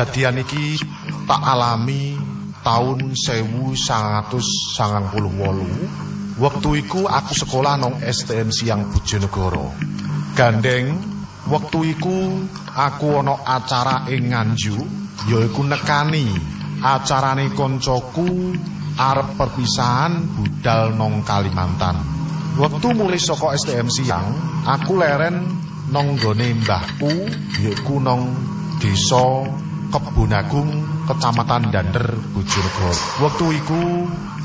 Kedadian iki tak alami taun 1998. Wektu iku aku sekolah nang STN Siang Bojonegoro. Gandeng, wektu iku aku ana acara ing Nganjuk, yaiku nekani acarane koncoku arep perpisahan budal nang Kalimantan. Wektu mulai saka STM Siang, aku leren nang gone mbahku, yaiku nang desa Kebun Agung, Kecamatan Dander, Bojonegoro. Wektu iku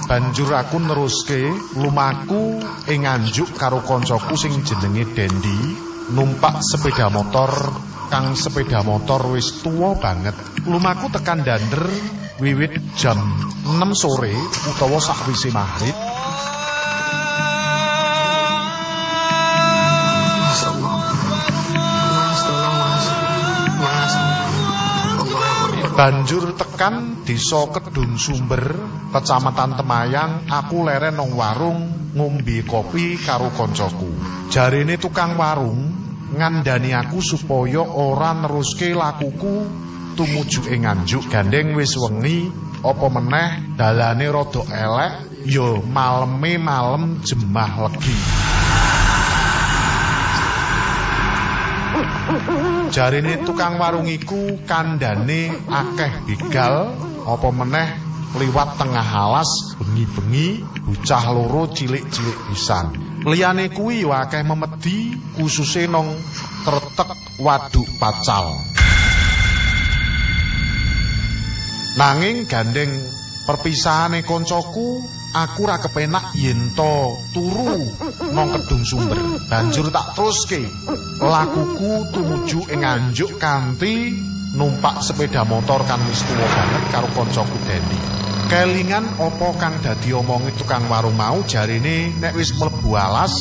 banjur aku neruske lumaku ing Nganjuk karo kancaku sing jenenge Dendi numpak sepeda motor kang sepeda motor wis tuwa banget. Lumaku tekan Dander wiwit jam 6 sore utawa sakwise maghrib. Banjur tekan desa Kedung Sumber, Kecamatan Temayang, aku leren nang warung ngombe kopi karo koncoku. Jarene tukang warung ngandani aku supaya ora neruske lakuku tumuju ing Nganjuk. Gandeng wis wengi, apa meneh dalane rada elek, ya maleme malem jemah legi. Jarine tukang warung iku kandhane akeh begal apa meneh liwat tengah alas bengi-bengi bocah loro cilik-cilik pisan. Liyane kuwi akeh memedi kususe nang tretek waduk pacal. Nanging gandeng perpisahane koncoku, aku ra kepenak yen to turu nang kedung sumber. Banjur tak teruske lakuku tumuju ing Nganjuk kanthi numpak sepeda motor kan wis tuwa banget karo koncoku Dendi. Kelingan apa kang dadi omongi tukang warung mau jarine nek wis mlebu alas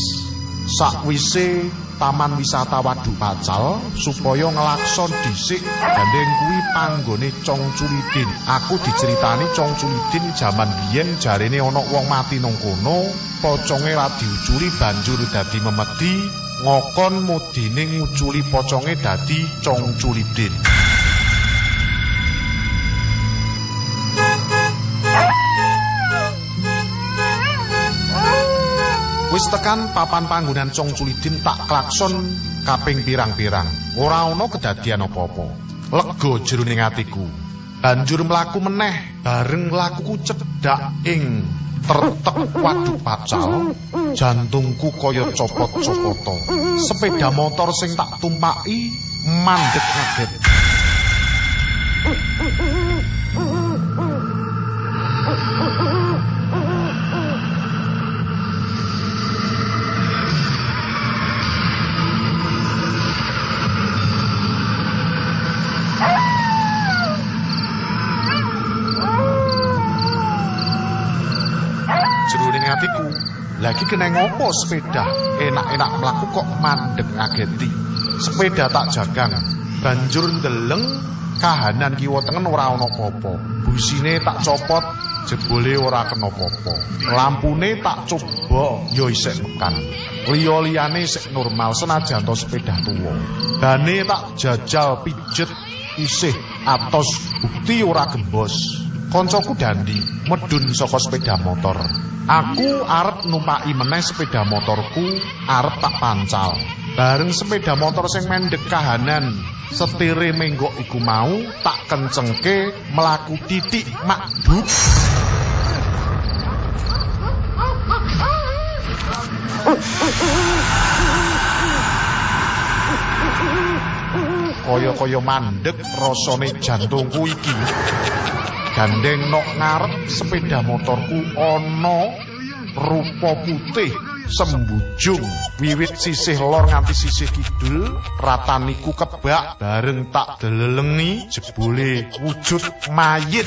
sakwise taman wisata Waduk Pacal supaya ngelakson dhisik gandeng kuwi panggone Cong Culidin. Aku diceritani Cong Culidin jaman biyen jarine ana wong mati nang kono, poconge ra diuculi banjur dadi memedi, ngokon mudine nguculi poconge dadi Cong Culidin. Wis tekan papan panggonan Cong Culidin tak klakson kaping pirang-pirang. Ora ana kedadian apa-apa. Lega jroning atiku. Banjur mlaku meneh bareng lakuku cedhak ing tertek waduk pacal. Jantungku kaya copot-copoto. Sepeda motor sing tak tumpaki mandek kaget. Lagi kena ngopo sepeda? Enak-enak mlaku kok mandek ngageti. Sepeda tak jagang. Banjur ndeleng kahanan kiwa tengen ora ana apa-apa. Busine tak copot jebole ora kena apa-apa. Lampune tak coba ya isih mekan. Liya-liyane isih normal senajan to sepeda tuwa. Bane tak jajal pijet isih atos bukti ora gembos Koncoku Dandi medun saka sepeda motor. Aku arep numpaki meneh sepeda motorku arep tak pancal. Bareng sepeda motor sing mendek kahanan setire menggok iku mau tak kencengke melaku titik makduk. Kaya-kaya mandek rasane jantungku iki. Gandeng nok ngarep sepeda motorku ana rupa putih sembujung wiwit sisih lor nganti sisih kidul rataniku kebak bareng tak delelengi jebule wujud mayit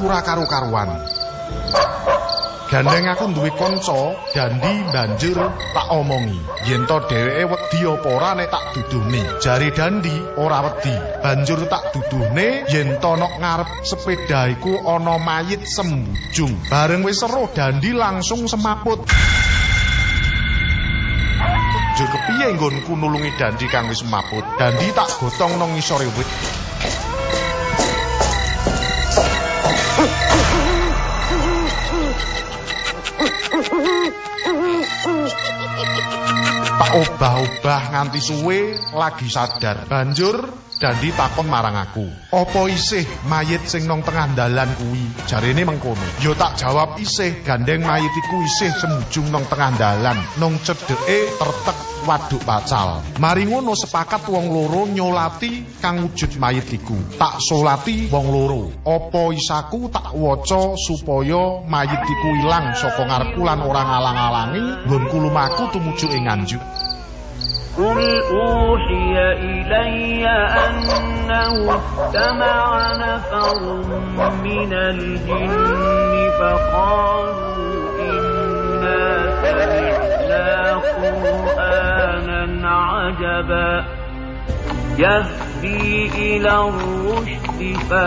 ora karo-karuan. Gandeng aku duwe kanca, Dandi banjur tak omongi. Yen to dheweke wedi apa ora nek tak duduhne. Jare Dandi ora wedi. Banjur tak duduhne yen to nok ngarep sepeda iku ana mayit sembujung. Bareng wis seru Dandi langsung semaput. Jur kepiye nggonku nulungi Dandi kang wis semaput. Dandi tak gotong nang ngisore wit. Obah-obah nganti suwe lagi sadar banjur Dandi takon marang aku. Apa isih mayit sing nang tengah dalan kuwi? Jarene mengkono. Yo tak jawab isih gandeng mayit iku isih sembujung nang tengah dalan. Nang cedeke tertek waduk pacal mari ngono sepakat wong loro nyolati kang wujud mayit iku. Tak solati wong loro. Apa isaku tak waca supaya mayit iku ilang saka ngarepku lan ora ngalang-alangi? Nggonku lumaku tumuju ing nganjuk قل أوحي إلي أنه استمع نفر من الجن فقالوا إنا سمعنا قرآنا عجبا. yahdi ila rusd fa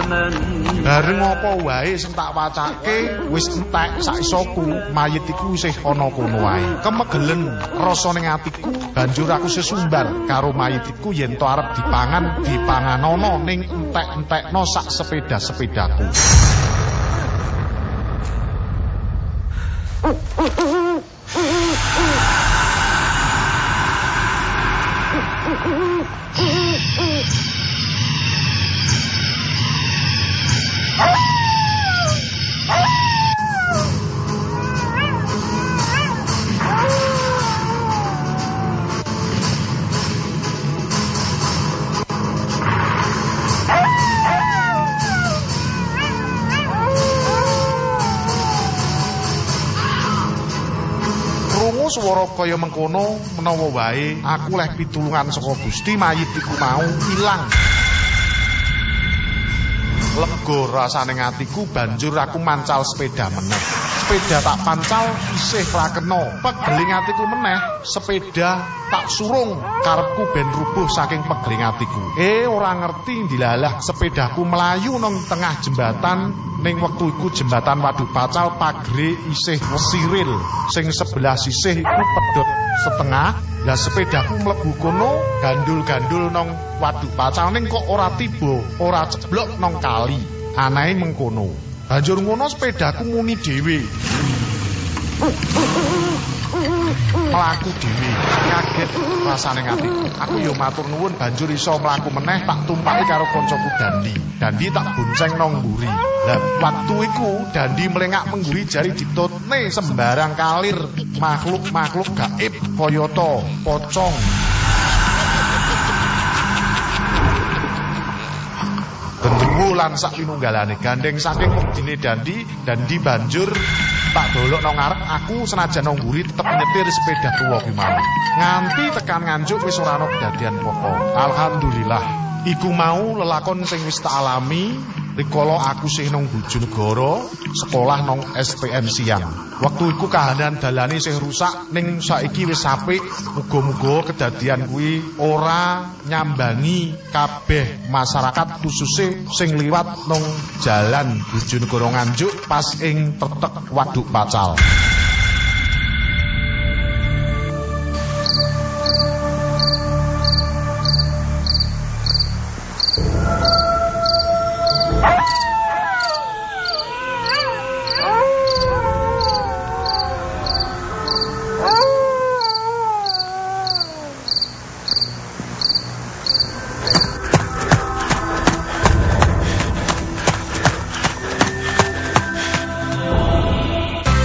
aman bareng apa wae sing tak wacake wis entek sak isoku mayit iku isih ana kono wae. Kemegelen rasa ning atiku banjur aku sesumbar karo mayit iku yen to arep dipangan dipanganono ning entek-entekno sak sepeda-sepedaku. Uh, uh, uh, 嗯嗯 swara kaya mengkono menawa wae aku leh pitulungan saka Gusti mayit iku mau ilang. Lega rasane atiku banjur aku mancal sepeda meneh. Sepeda tak pancal isih ra kena. Pegeling atiku meneh, sepeda tak surung. Karepku ben rubuh saking pegeling atiku. Eh ora ngerti dilalah sepedaku melayu nang tengah jembatan. Ning wektu iku jembatan Waduk Pacal pagre isih siril sing sebelah sisih iku pedhot setengah. Lah sepedaku mlebu kono gandul-gandul nang Waduk Pacal. Ning kok ora tiba ora ceblok nang kali. Anae mengkono banjur ngono sepedaku muni dhewe. Mlaku dhewe. Kaget rasane atiku aku yo matur nuwun banjur iso mlaku meneh tak tumpaki karo kancaku Dandi. Dandi tak bonceng nang mburi. Lah waktu iku Dandi melengak mengguri jari ditutne sembarang kalir. Makhluk-makhluk gaib kayata pocong lan sak pinunggalane. Gandeng saking wedine Dandi Dandi banjur tak dolok nang ngarep aku senajan nang mburi tetep nyetir sepeda tuwa mau nganti tekan nganjuk wis ora ana kedadian apa alhamdulillah. Iku mau lelakon sing wis tak alami rikala aku sih nang Bojonegoro sekolah nang STM siang. Waktu iku kahanan dalane sing rusak ning saiki wis apik. Muga-muga kedadian kuwi ora nyambangi kabeh masyarakat khususnya sing liwat nang jalan Bojonegoro Nganjuk pas ing tetek Waduk Pacal